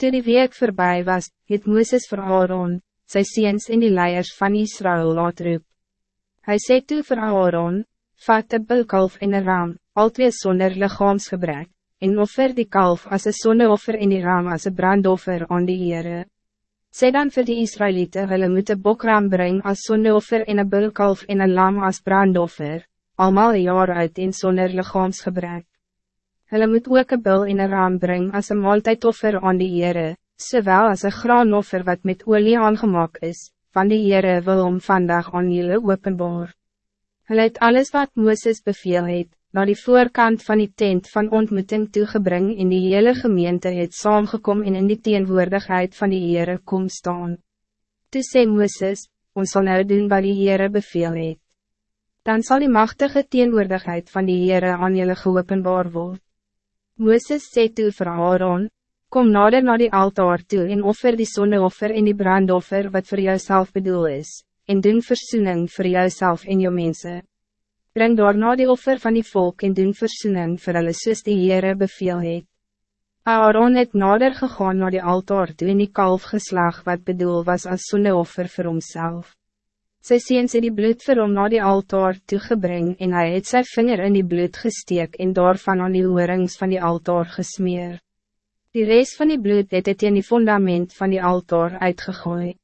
Toe die week voorbij was, het Mooses vir Aaron, sy seens en die leiers van Israël laat roep. Hy sê toe vir Aaron, vat de bulkalf en een ram, al twee sonder lichaamsgebrek, en offer die kalf as een sonneoffer en die ram as een brandoffer aan die Heere. Sê dan vir die Israëlieten, hulle moet een bokram bring as sonneoffer en een bulkalf en een lam as brandoffer, almal een jaar uit en sonder lichaamsgebrek. Hulle moet ook een bil en een raam brengen als een maaltijdoffer aan die Heere, zowel als een graanoffer wat met olie aangemaak is, van die Heere wil om vandaag aan jullie openbaar. Hulle het alles wat Mooses beveel het, naar die voorkant van die tent van ontmoeting toegebring en die hele gemeente het saamgekom en in die teenwoordigheid van die Heere kom staan. Toe sê Mooses, ons zal nou doen wat die Heere beveel het. Dan zal die machtige teenwoordigheid van die Heere aan jullie geopenbaar worden. Mooses sê toe vir Aaron, kom nader naar die altaar toe en offer die zonneoffer en die brandoffer wat voor jouzelf bedoel is, en doen versoening voor jouzelf en jou mensen. Breng daarna die offer van die volk en doen versoening vir hulle soos die Heere beveel het. Aaron het nader gegaan naar die altaar toe en die kalf geslag wat bedoel was als zonneoffer voor homself. Sy seens het die bloed vir hom na die altaar toegebring en hij het sy vinger in die bloed gesteek en daarvan aan die oorings van die altaar gesmeer. Die rest van die bloed het het in die fundament van die altaar uitgegooi.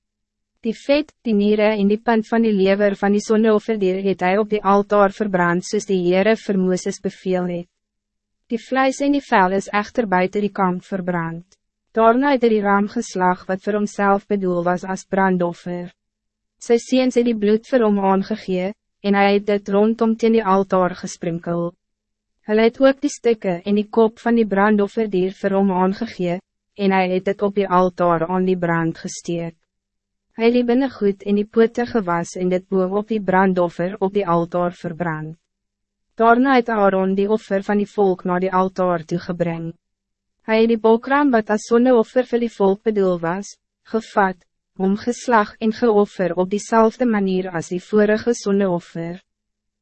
Die vet, die nieren en die punt van die lever van die sonneofferdier het hy op die altaar verbrand soos die Heere vir Mooses beveel het. Die vlijs en die vel is echter buiten die kamp verbrand. Daarna het hy die ram geslag wat voor homself bedoel was als brandoffer. Sy seens het die bloed vir hom aangegee, en hij het dit rondom teen die altaar gesprinkel. Hulle het ook die stukken en die kop van die brandofferdier vir hom aangegee, en hij het dit op die altaar aan die brand gesteek. Hy het die binnengoed en die pote gewas en dit boven op die brandoffer op die altaar verbrand. Daarna het Aaron die offer van die volk naar die altaar toegebring. Hij het die bokram wat as sonneoffer vir die volk bedoel was, gevat, om geslag en geoffer op diezelfde manier als die vorige zonneoffer.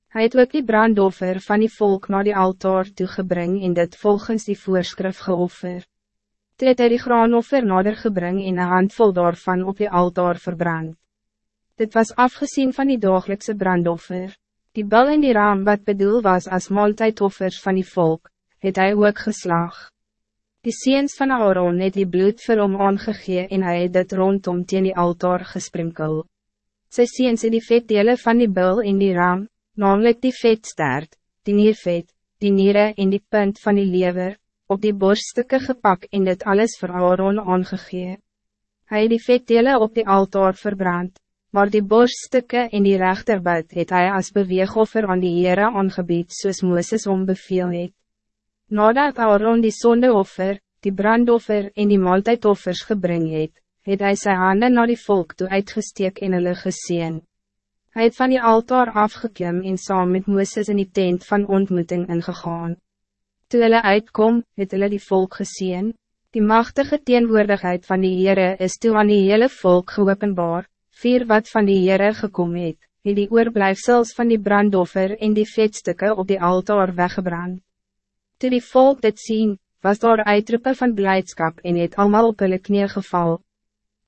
Hij het ook die brandoffer van die volk naar die altaar toegebring en dit volgens die voorschrift geoffer. Toe het hy die graanoffer nader gebring en een handvol daarvan op die altaar verbrand. Dit was afgezien van die dagelijkse brandoffer. Die bel en die raam wat bedoel was als maaltijdoffers van die volk, het hij ook geslaagd. Die seens van Aaron het die bloed vir hom aangegee en hy het dit rondom teen die altaar gesprinkel. Sy seens het die vetdele van die bil en die ram, namelijk die vetstert, die niervet, die nieren en die punt van die lever, op die borststukken gepak en dit alles vir Aaron aangegee. Hy het die vetdele op die altaar verbrand, maar die borststukken en die rechterbuit het hy as beweegoffer aan die Heere aangebied soos Mooses om beveel het. Nadat Aaron die sondeoffer, die brandoffer en die maaltijdoffers gebring het, het hy sy hande naar die volk toe uitgesteek en hulle geseen. Hy het van die altaar afgekim en saam met Mooses in die tent van ontmoeting ingegaan. Toe hulle uitkom, het hulle die volk geseen. Die machtige teenwoordigheid van die Heere is toe aan die hele volk geopenbaar, vier wat van die Heere gekom het, het die oorblijfsels van die brandoffer en die vetstukken op die altaar weggebrand. Toe die volk dit zien, was daar uitroepen van blijdschap en het allemaal op hulle knie geval,